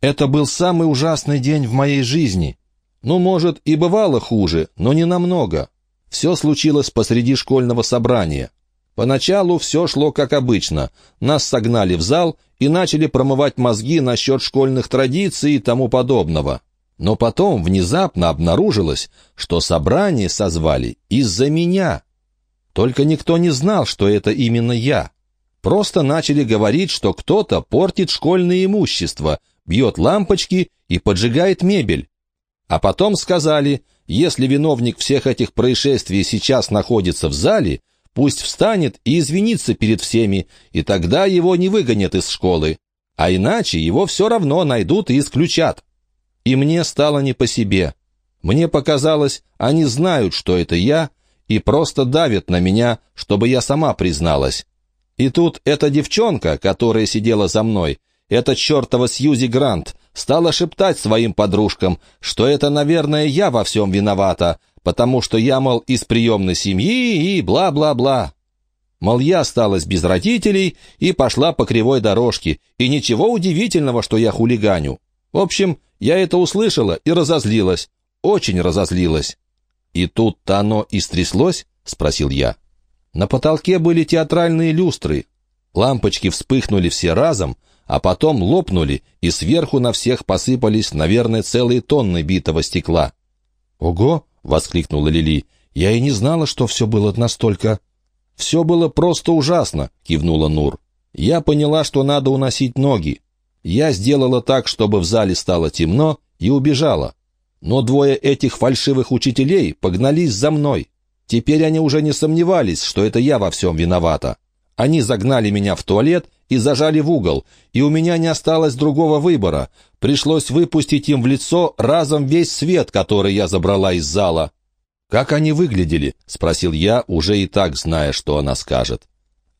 Это был самый ужасный день в моей жизни. Ну, может, и бывало хуже, но не намного. Все случилось посреди школьного собрания. Поначалу все шло как обычно. Нас согнали в зал и начали промывать мозги насчет школьных традиций и тому подобного. Но потом внезапно обнаружилось, что собрание созвали из-за меня. Только никто не знал, что это именно я. Просто начали говорить, что кто-то портит школьное имущество, бьет лампочки и поджигает мебель. А потом сказали, если виновник всех этих происшествий сейчас находится в зале, пусть встанет и извинится перед всеми, и тогда его не выгонят из школы. А иначе его все равно найдут и исключат. И мне стало не по себе. Мне показалось, они знают, что это я, и просто давят на меня, чтобы я сама призналась. И тут эта девчонка, которая сидела за мной, эта чертова Сьюзи Грант, стала шептать своим подружкам, что это, наверное, я во всем виновата, потому что я, мол, из приемной семьи и бла-бла-бла. Мол, я осталась без родителей и пошла по кривой дорожке, и ничего удивительного, что я хулиганю. В общем, я это услышала и разозлилась, очень разозлилась. «И тут-то оно и стряслось?» — спросил я. На потолке были театральные люстры. Лампочки вспыхнули все разом, а потом лопнули, и сверху на всех посыпались, наверное, целые тонны битого стекла. «Ого!» — воскликнула Лили. «Я и не знала, что все было настолько...» «Все было просто ужасно», — кивнула Нур. «Я поняла, что надо уносить ноги. Я сделала так, чтобы в зале стало темно, и убежала. Но двое этих фальшивых учителей погнались за мной. Теперь они уже не сомневались, что это я во всем виновата. Они загнали меня в туалет и зажали в угол, и у меня не осталось другого выбора. Пришлось выпустить им в лицо разом весь свет, который я забрала из зала. «Как они выглядели?» — спросил я, уже и так зная, что она скажет.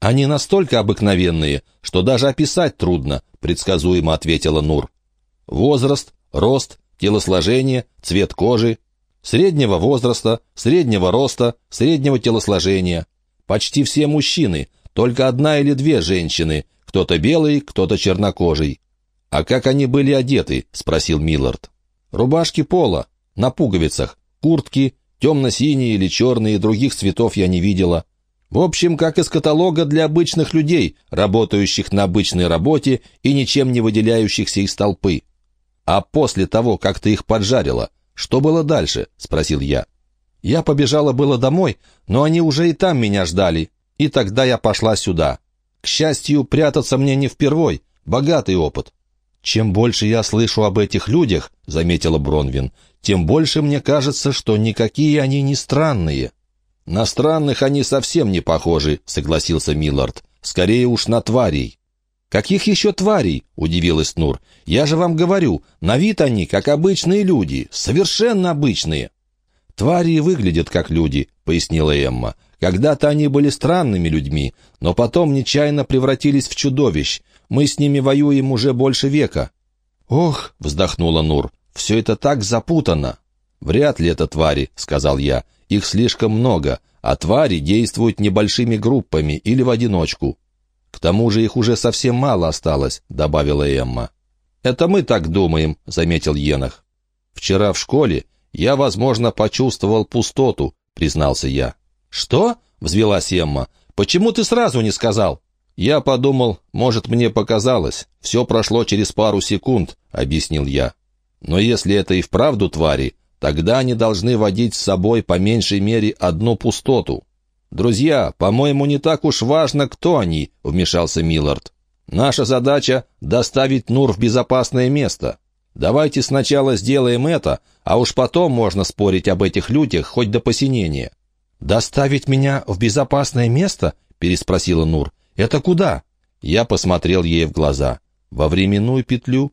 «Они настолько обыкновенные, что даже описать трудно», — предсказуемо ответила Нур. «Возраст, рост, телосложение, цвет кожи, среднего возраста, среднего роста, среднего телосложения. Почти все мужчины, только одна или две женщины, кто-то белый, кто-то чернокожий. «А как они были одеты?» — спросил Миллард. «Рубашки пола, на пуговицах, куртки, темно-синие или черные, других цветов я не видела. В общем, как из каталога для обычных людей, работающих на обычной работе и ничем не выделяющихся из толпы. А после того, как ты их поджарила, что было дальше?» — спросил я. «Я побежала было домой, но они уже и там меня ждали, и тогда я пошла сюда. К счастью, прятаться мне не впервой, богатый опыт». «Чем больше я слышу об этих людях», — заметила Бронвин, «тем больше мне кажется, что никакие они не странные». «На странных они совсем не похожи», — согласился Миллард. «Скорее уж на тварей». «Каких еще тварей?» — удивилась Нур. «Я же вам говорю, на вид они, как обычные люди, совершенно обычные». «Твари выглядят как люди», — пояснила Эмма. «Когда-то они были странными людьми, но потом нечаянно превратились в чудовищ. Мы с ними воюем уже больше века». «Ох», — вздохнула Нур, — «все это так запутано». «Вряд ли это твари», — сказал я. «Их слишком много, а твари действуют небольшими группами или в одиночку». «К тому же их уже совсем мало осталось», — добавила Эмма. «Это мы так думаем», — заметил Енах. «Вчера в школе я, возможно, почувствовал пустоту», — признался я. «Что?» — взвелась Эмма. «Почему ты сразу не сказал?» «Я подумал, может, мне показалось. Все прошло через пару секунд», — объяснил я. «Но если это и вправду твари, тогда они должны водить с собой по меньшей мере одну пустоту». «Друзья, по-моему, не так уж важно, кто они», — вмешался Миллард. «Наша задача — доставить Нур в безопасное место. Давайте сначала сделаем это, а уж потом можно спорить об этих людях хоть до посинения». «Доставить меня в безопасное место?» — переспросила Нур. «Это куда?» Я посмотрел ей в глаза. «Во временную петлю?»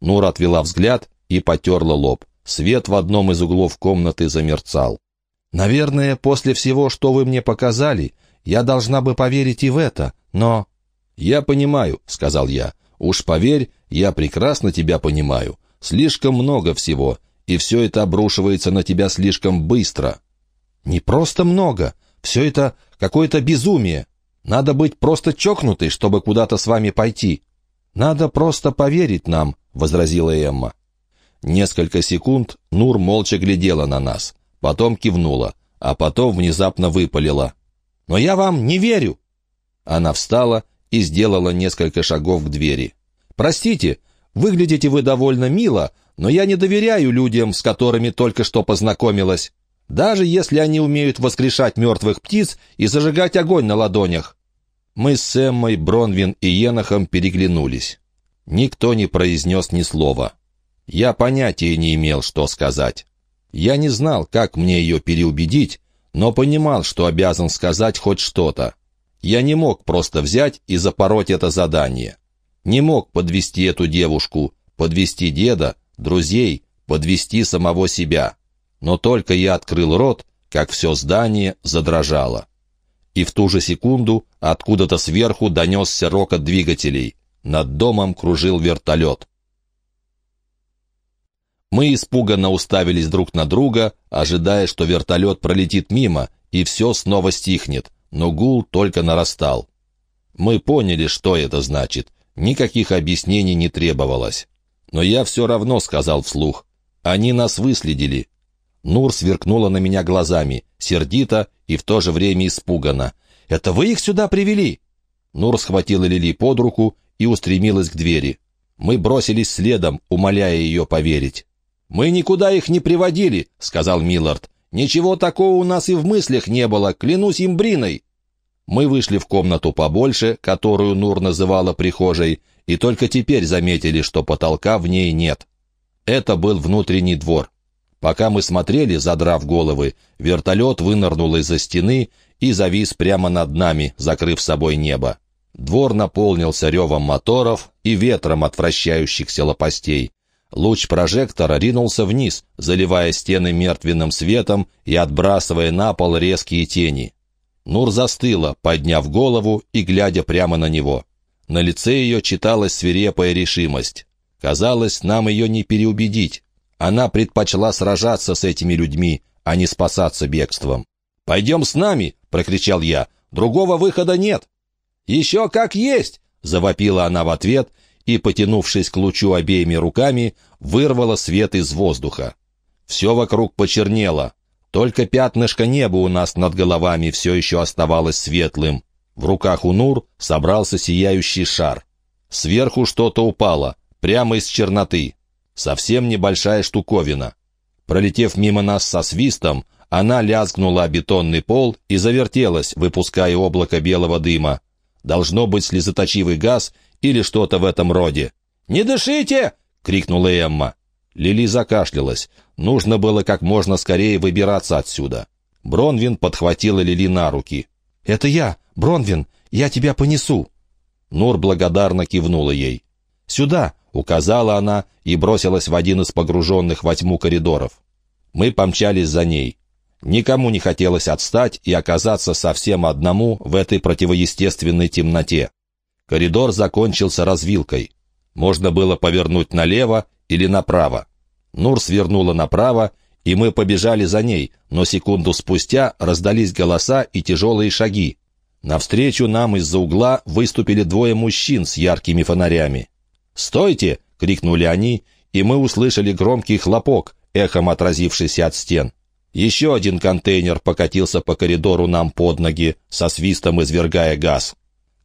Нур отвела взгляд и потерла лоб. Свет в одном из углов комнаты замерцал. «Наверное, после всего, что вы мне показали, я должна бы поверить и в это, но...» «Я понимаю», — сказал я. «Уж поверь, я прекрасно тебя понимаю. Слишком много всего, и все это обрушивается на тебя слишком быстро». «Не просто много. Все это какое-то безумие. Надо быть просто чокнутой, чтобы куда-то с вами пойти. Надо просто поверить нам, — возразила Эмма. Несколько секунд Нур молча глядела на нас, потом кивнула, а потом внезапно выпалила. «Но я вам не верю!» Она встала и сделала несколько шагов к двери. «Простите, выглядите вы довольно мило, но я не доверяю людям, с которыми только что познакомилась, даже если они умеют воскрешать мертвых птиц и зажигать огонь на ладонях». Мы с Эммой, Бронвин и Енохом переглянулись. Никто не произнес ни слова. Я понятия не имел, что сказать. Я не знал, как мне ее переубедить, но понимал, что обязан сказать хоть что-то. Я не мог просто взять и запороть это задание. Не мог подвести эту девушку, подвести деда, друзей, подвести самого себя. Но только я открыл рот, как все здание задрожало. И в ту же секунду откуда-то сверху донесся рокот двигателей. Над домом кружил вертолет. Мы испуганно уставились друг на друга, ожидая, что вертолет пролетит мимо, и все снова стихнет но гул только нарастал. Мы поняли, что это значит. Никаких объяснений не требовалось. Но я все равно сказал вслух. Они нас выследили. Нур сверкнула на меня глазами, сердито и в то же время испуганно. «Это вы их сюда привели?» Нур схватила Лили под руку и устремилась к двери. Мы бросились следом, умоляя ее поверить. «Мы никуда их не приводили», — сказал Миллард. Ничего такого у нас и в мыслях не было, клянусь имбриной. Мы вышли в комнату побольше, которую Нур называла прихожей, и только теперь заметили, что потолка в ней нет. Это был внутренний двор. Пока мы смотрели, задрав головы, вертолет вынырнул из-за стены и завис прямо над нами, закрыв собой небо. Двор наполнился ревом моторов и ветром от вращающихся лопастей. Луч прожектора ринулся вниз, заливая стены мертвенным светом и отбрасывая на пол резкие тени. Нур застыла, подняв голову и глядя прямо на него. На лице ее читалась свирепая решимость. Казалось, нам ее не переубедить. Она предпочла сражаться с этими людьми, а не спасаться бегством. «Пойдем с нами!» — прокричал я. «Другого выхода нет!» «Еще как есть!» — завопила она в ответ и, потянувшись к лучу обеими руками, вырвала свет из воздуха. Все вокруг почернело. Только пятнышко неба у нас над головами все еще оставалось светлым. В руках у Нур собрался сияющий шар. Сверху что-то упало, прямо из черноты. Совсем небольшая штуковина. Пролетев мимо нас со свистом, она лязгнула о бетонный пол и завертелась, выпуская облако белого дыма. Должно быть слезоточивый газ или что-то в этом роде. «Не дышите!» — крикнула Эмма. Лили закашлялась. Нужно было как можно скорее выбираться отсюда. Бронвин подхватила Лили на руки. «Это я, Бронвин, я тебя понесу». Нур благодарно кивнула ей. «Сюда!» — указала она и бросилась в один из погруженных во тьму коридоров. Мы помчались за ней. Никому не хотелось отстать и оказаться совсем одному в этой противоестественной темноте. Коридор закончился развилкой. Можно было повернуть налево или направо. Нур свернула направо, и мы побежали за ней, но секунду спустя раздались голоса и тяжелые шаги. Навстречу нам из-за угла выступили двое мужчин с яркими фонарями. «Стойте!» — крикнули они, и мы услышали громкий хлопок, эхом отразившийся от стен. Еще один контейнер покатился по коридору нам под ноги, со свистом извергая газ.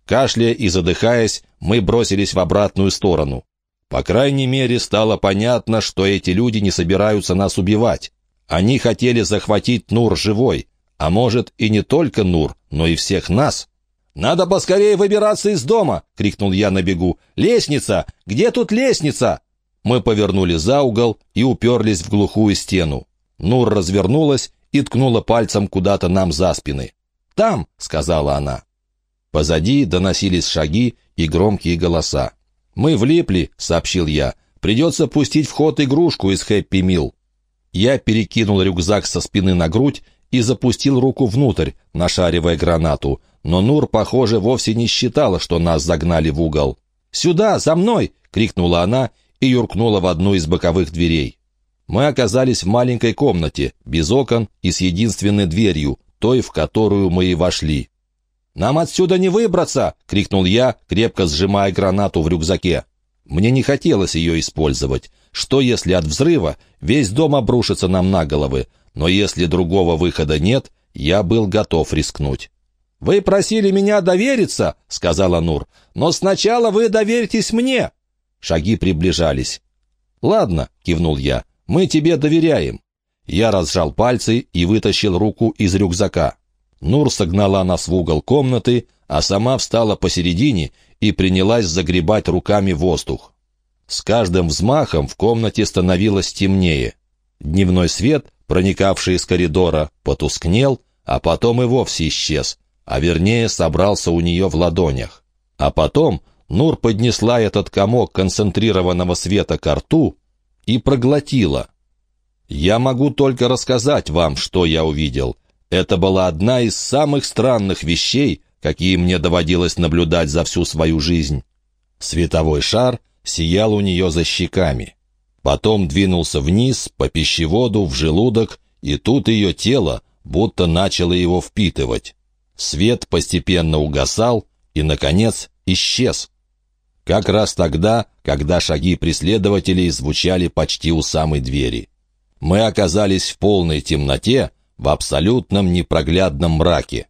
Кашляя и задыхаясь, мы бросились в обратную сторону. По крайней мере, стало понятно, что эти люди не собираются нас убивать. Они хотели захватить Нур живой, а может и не только Нур, но и всех нас. «Надо поскорее выбираться из дома!» — крикнул я на бегу. «Лестница! Где тут лестница?» Мы повернули за угол и уперлись в глухую стену. Нур развернулась и ткнула пальцем куда-то нам за спины. «Там!» — сказала она. Позади доносились шаги и громкие голоса. «Мы влипли», — сообщил я. «Придется пустить в ход игрушку из Хэппи Мил». Я перекинул рюкзак со спины на грудь и запустил руку внутрь, нашаривая гранату. Но Нур, похоже, вовсе не считала, что нас загнали в угол. «Сюда, за мной!» — крикнула она и юркнула в одну из боковых дверей. Мы оказались в маленькой комнате, без окон и с единственной дверью, той, в которую мы и вошли. «Нам отсюда не выбраться!» — крикнул я, крепко сжимая гранату в рюкзаке. Мне не хотелось ее использовать. Что, если от взрыва весь дом обрушится нам на головы? Но если другого выхода нет, я был готов рискнуть. «Вы просили меня довериться», — сказала Нур, — «но сначала вы доверитесь мне». Шаги приближались. «Ладно», — кивнул я, — «мы тебе доверяем». Я разжал пальцы и вытащил руку из рюкзака. Нур согнала нас в угол комнаты, а сама встала посередине и принялась загребать руками воздух. С каждым взмахом в комнате становилось темнее. Дневной свет, проникавший из коридора, потускнел, а потом и вовсе исчез, а вернее собрался у нее в ладонях. А потом Нур поднесла этот комок концентрированного света к рту и проглотила. Я могу только рассказать вам, что я увидел. Это была одна из самых странных вещей, какие мне доводилось наблюдать за всю свою жизнь. Световой шар сиял у нее за щеками. Потом двинулся вниз, по пищеводу, в желудок, и тут ее тело будто начало его впитывать. Свет постепенно угасал и, наконец, исчез. Как раз тогда, когда шаги преследователей звучали почти у самой двери. Мы оказались в полной темноте, в абсолютном непроглядном мраке.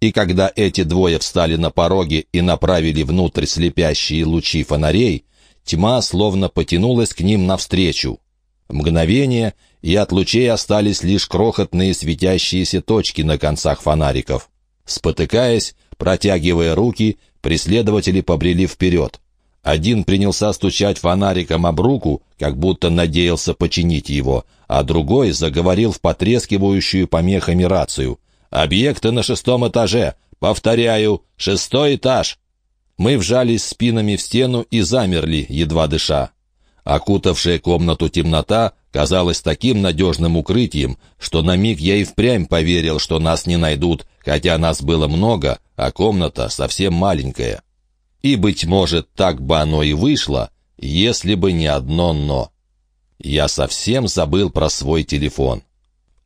И когда эти двое встали на пороге и направили внутрь слепящие лучи фонарей, тьма словно потянулась к ним навстречу. Мгновение, и от лучей остались лишь крохотные светящиеся точки на концах фонариков. Спотыкаясь, протягивая руки, преследователи побрели вперед. Один принялся стучать фонариком об руку, как будто надеялся починить его, а другой заговорил в потрескивающую помехами рацию. «Объекты на шестом этаже! Повторяю, шестой этаж!» Мы вжались спинами в стену и замерли, едва дыша. Окутавшая комнату темнота казалась таким надежным укрытием, что на миг я и впрямь поверил, что нас не найдут, хотя нас было много, а комната совсем маленькая. И, быть может, так бы оно и вышло, если бы не одно «но». Я совсем забыл про свой телефон.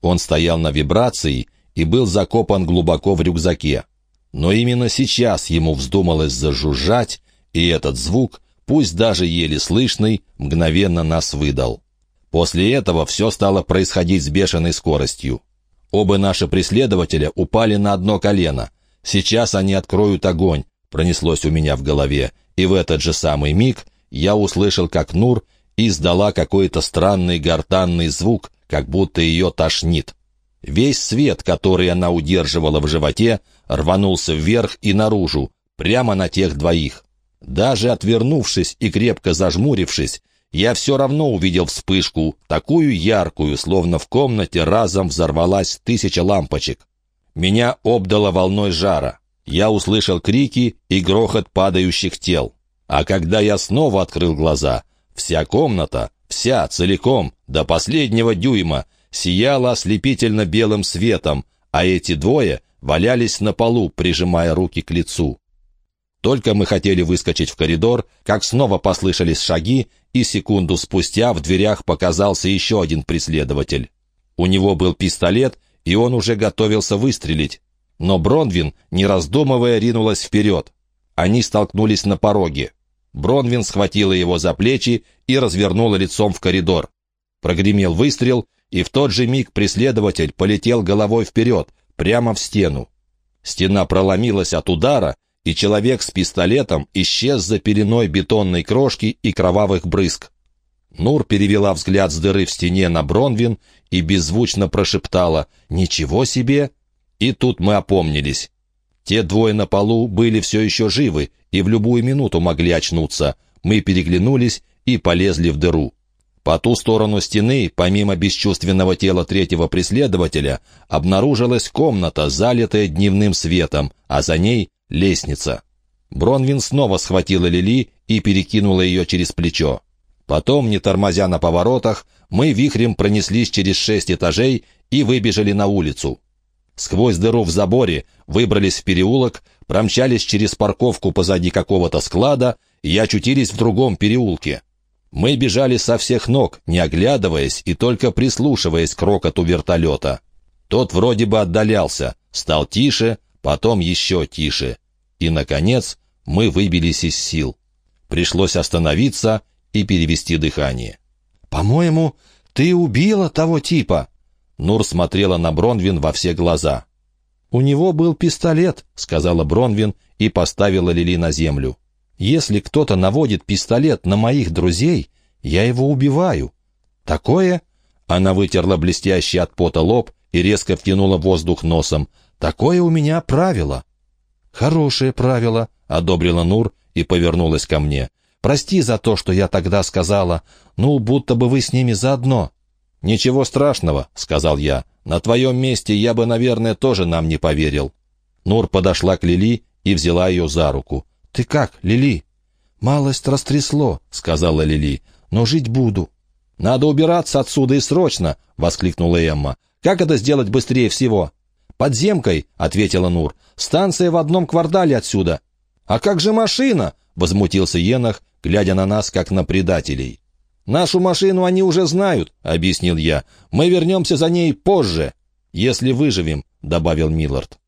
Он стоял на вибрации и был закопан глубоко в рюкзаке. Но именно сейчас ему вздумалось зажужжать, и этот звук, пусть даже еле слышный, мгновенно нас выдал. После этого все стало происходить с бешеной скоростью. Оба наши преследователя упали на одно колено. Сейчас они откроют огонь, пронеслось у меня в голове, и в этот же самый миг я услышал, как Нур издала какой-то странный гортанный звук, как будто ее тошнит. Весь свет, который она удерживала в животе, рванулся вверх и наружу, прямо на тех двоих. Даже отвернувшись и крепко зажмурившись, я все равно увидел вспышку, такую яркую, словно в комнате разом взорвалась тысяча лампочек. Меня обдало волной жара. Я услышал крики и грохот падающих тел. А когда я снова открыл глаза, вся комната, вся, целиком, до последнего дюйма, сияла ослепительно белым светом, а эти двое валялись на полу, прижимая руки к лицу. Только мы хотели выскочить в коридор, как снова послышались шаги, и секунду спустя в дверях показался еще один преследователь. У него был пистолет, и он уже готовился выстрелить. Но Бронвин, не раздумывая, ринулась вперед. Они столкнулись на пороге. Бронвин схватила его за плечи и развернула лицом в коридор. Прогремел выстрел, и в тот же миг преследователь полетел головой вперед, прямо в стену. Стена проломилась от удара, и человек с пистолетом исчез за пеленой бетонной крошки и кровавых брызг. Нур перевела взгляд с дыры в стене на Бронвин и беззвучно прошептала «Ничего себе!» И тут мы опомнились. Те двое на полу были все еще живы и в любую минуту могли очнуться. Мы переглянулись и полезли в дыру. По ту сторону стены, помимо бесчувственного тела третьего преследователя, обнаружилась комната, залитая дневным светом, а за ней Лестница. Бронвин снова схватила Лили и перекинула ее через плечо. Потом, не тормозя на поворотах, мы вихрем пронеслись через шесть этажей и выбежали на улицу. Сквозь дыру в заборе выбрались в переулок, промчались через парковку позади какого-то склада и очутились в другом переулке. Мы бежали со всех ног, не оглядываясь и только прислушиваясь к рокоту вертолета. Тот вроде бы отдалялся, стал тише, потом еще тише. И, наконец, мы выбились из сил. Пришлось остановиться и перевести дыхание. «По-моему, ты убила того типа!» Нур смотрела на Бронвин во все глаза. «У него был пистолет», — сказала Бронвин и поставила Лили на землю. «Если кто-то наводит пистолет на моих друзей, я его убиваю. Такое...» Она вытерла блестящий от пота лоб и резко втянула воздух носом. «Такое у меня правило». «Хорошее правило», — одобрила Нур и повернулась ко мне. «Прости за то, что я тогда сказала. Ну, будто бы вы с ними заодно». «Ничего страшного», — сказал я. «На твоем месте я бы, наверное, тоже нам не поверил». Нур подошла к Лили и взяла ее за руку. «Ты как, Лили?» «Малость растрясло», — сказала Лили. «Но жить буду». «Надо убираться отсюда и срочно!» — воскликнула Эмма. «Как это сделать быстрее всего?» «Подземкой», — ответила Нур. «Станция в одном квартале отсюда». «А как же машина?» — возмутился Енах, глядя на нас, как на предателей. «Нашу машину они уже знают», — объяснил я. «Мы вернемся за ней позже, если выживем», — добавил Миллард.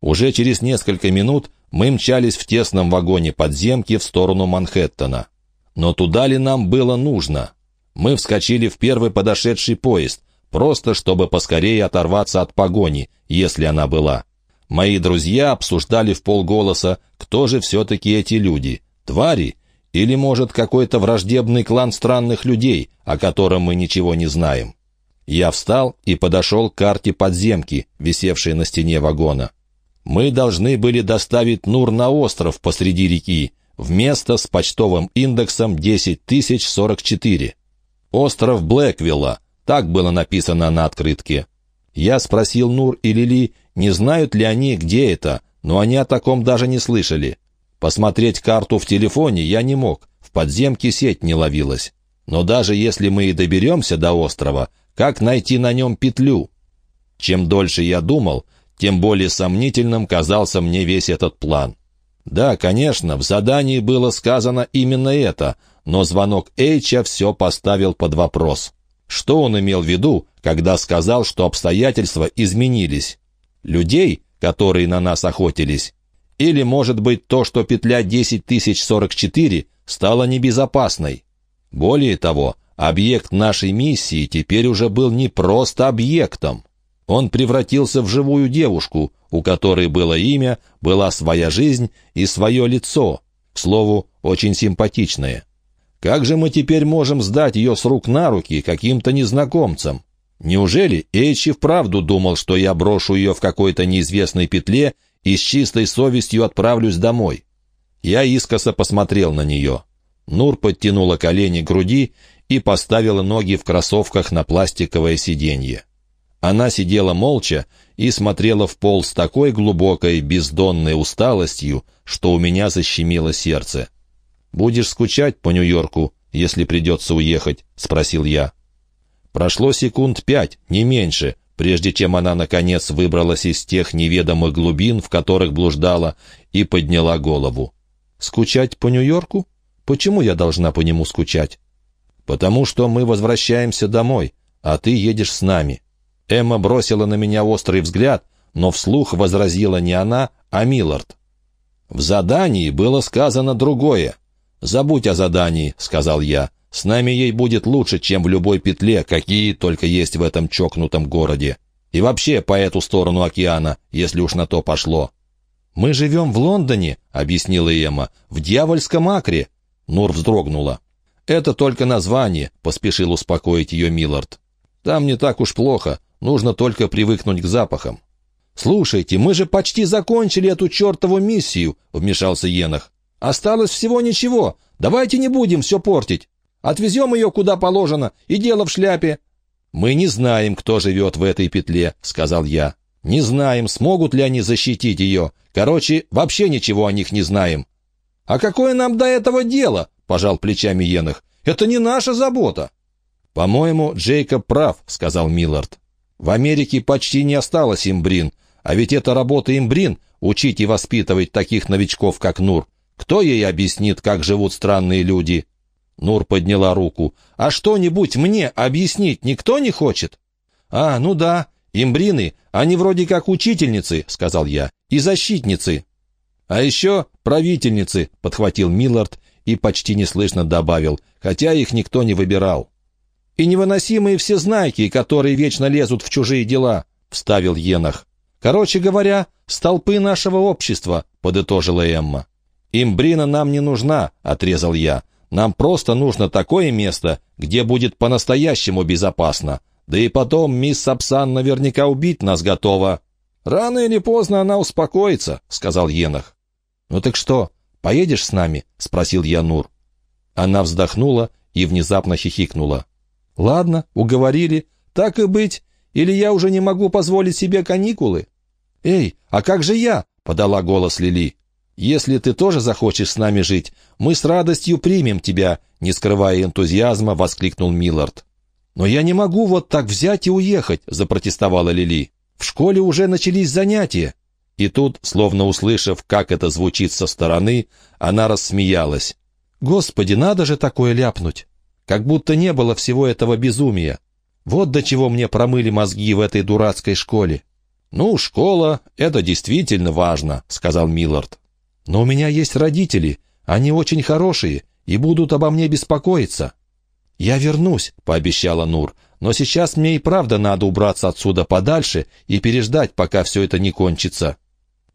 Уже через несколько минут мы мчались в тесном вагоне подземки в сторону Манхэттена. Но туда ли нам было нужно? Мы вскочили в первый подошедший поезд, просто чтобы поскорее оторваться от погони, если она была. Мои друзья обсуждали в полголоса, кто же все-таки эти люди, твари или, может, какой-то враждебный клан странных людей, о котором мы ничего не знаем? Я встал и подошел к карте подземки, висевшей на стене вагона. Мы должны были доставить Нур на остров посреди реки, в место с почтовым индексом 10044. Остров Блэквилла, так было написано на открытке. Я спросил Нур и Лили, не знают ли они, где это, но они о таком даже не слышали. Посмотреть карту в телефоне я не мог, в подземке сеть не ловилась. Но даже если мы и доберемся до острова, как найти на нем петлю? Чем дольше я думал, тем более сомнительным казался мне весь этот план. Да, конечно, в задании было сказано именно это, но звонок Эйча все поставил под вопрос. Что он имел в виду, когда сказал, что обстоятельства изменились? Людей, которые на нас охотились, или, может быть, то, что петля 10044 стала небезопасной? Более того, объект нашей миссии теперь уже был не просто объектом. Он превратился в живую девушку, у которой было имя, была своя жизнь и свое лицо, к слову, очень симпатичное. Как же мы теперь можем сдать ее с рук на руки каким-то незнакомцам? Неужели Эйчи вправду думал, что я брошу ее в какой-то неизвестной петле и с чистой совестью отправлюсь домой. Я искоса посмотрел на нее. Нур подтянула колени к груди и поставила ноги в кроссовках на пластиковое сиденье. Она сидела молча и смотрела в пол с такой глубокой, бездонной усталостью, что у меня защемило сердце. «Будешь скучать по Нью-Йорку, если придется уехать?» — спросил я. Прошло секунд пять, не меньше, прежде чем она, наконец, выбралась из тех неведомых глубин, в которых блуждала, и подняла голову. «Скучать по Нью-Йорку? Почему я должна по нему скучать?» «Потому что мы возвращаемся домой, а ты едешь с нами». Эмма бросила на меня острый взгляд, но вслух возразила не она, а Миллард. «В задании было сказано другое. Забудь о задании», — сказал я. С нами ей будет лучше, чем в любой петле, какие только есть в этом чокнутом городе. И вообще по эту сторону океана, если уж на то пошло. «Мы живем в Лондоне», — объяснила Эмма, — «в дьявольском акре». Нур вздрогнула. «Это только название», — поспешил успокоить ее Миллард. «Там не так уж плохо, нужно только привыкнуть к запахам». «Слушайте, мы же почти закончили эту чертову миссию», — вмешался Енах. «Осталось всего ничего. Давайте не будем все портить». Отвезем ее куда положено, и дело в шляпе». «Мы не знаем, кто живет в этой петле», — сказал я. «Не знаем, смогут ли они защитить ее. Короче, вообще ничего о них не знаем». «А какое нам до этого дело?» — пожал плечами Енах. «Это не наша забота». «По-моему, Джейкоб прав», — сказал Миллард. «В Америке почти не осталось имбрин, а ведь это работа имбрин — учить и воспитывать таких новичков, как Нур. Кто ей объяснит, как живут странные люди?» Нур подняла руку. «А что-нибудь мне объяснить никто не хочет?» «А, ну да, имбрины, они вроде как учительницы», — сказал я, — «и защитницы». «А еще правительницы», — подхватил Миллард и почти неслышно добавил, хотя их никто не выбирал. «И невыносимые все знайки, которые вечно лезут в чужие дела», — вставил Енах. «Короче говоря, столпы нашего общества», — подытожила Эмма. «Имбрина нам не нужна», — отрезал я. «Нам просто нужно такое место, где будет по-настоящему безопасно. Да и потом мисс Сапсан наверняка убить нас готова». «Рано или поздно она успокоится», — сказал Енах. «Ну так что, поедешь с нами?» — спросил я Нур. Она вздохнула и внезапно хихикнула. «Ладно, уговорили. Так и быть. Или я уже не могу позволить себе каникулы?» «Эй, а как же я?» — подала голос Лили. «Если ты тоже захочешь с нами жить, мы с радостью примем тебя», — не скрывая энтузиазма, воскликнул Миллард. «Но я не могу вот так взять и уехать», — запротестовала Лили. «В школе уже начались занятия». И тут, словно услышав, как это звучит со стороны, она рассмеялась. «Господи, надо же такое ляпнуть! Как будто не было всего этого безумия. Вот до чего мне промыли мозги в этой дурацкой школе». «Ну, школа — это действительно важно», — сказал Миллард. «Но у меня есть родители, они очень хорошие и будут обо мне беспокоиться». «Я вернусь», — пообещала Нур, «но сейчас мне и правда надо убраться отсюда подальше и переждать, пока все это не кончится».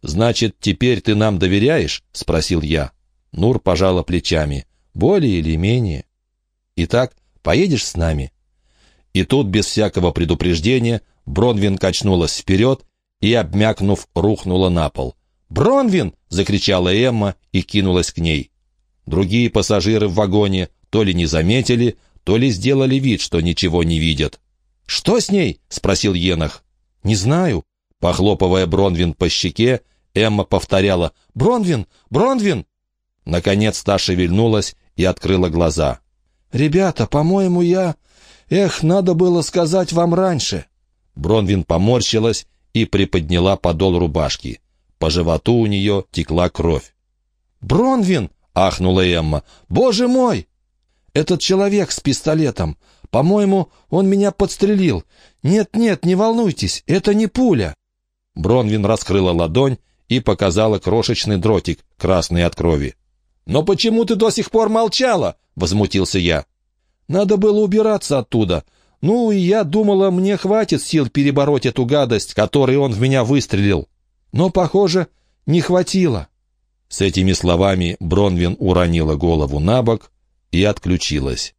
«Значит, теперь ты нам доверяешь?» — спросил я. Нур пожала плечами. «Более или менее». «Итак, поедешь с нами?» И тут, без всякого предупреждения, Бронвин качнулась вперед и, обмякнув, рухнула на пол. «Бронвин!» — закричала Эмма и кинулась к ней. Другие пассажиры в вагоне то ли не заметили, то ли сделали вид, что ничего не видят. «Что с ней?» — спросил Енах. «Не знаю». Похлопывая Бронвин по щеке, Эмма повторяла «Бронвин! Бронвин!» Наконец та шевельнулась и открыла глаза. «Ребята, по-моему, я... Эх, надо было сказать вам раньше!» Бронвин поморщилась и приподняла подол рубашки. По животу у нее текла кровь. «Бронвин!» — ахнула Эмма. «Боже мой!» «Этот человек с пистолетом. По-моему, он меня подстрелил. Нет-нет, не волнуйтесь, это не пуля!» Бронвин раскрыла ладонь и показала крошечный дротик, красный от крови. «Но почему ты до сих пор молчала?» — возмутился я. «Надо было убираться оттуда. Ну, и я думала, мне хватит сил перебороть эту гадость, которой он в меня выстрелил. Но, похоже, не хватило». С этими словами Бронвин уронила голову на бок и отключилась.